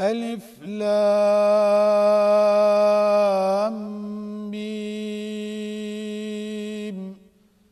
ألف لام.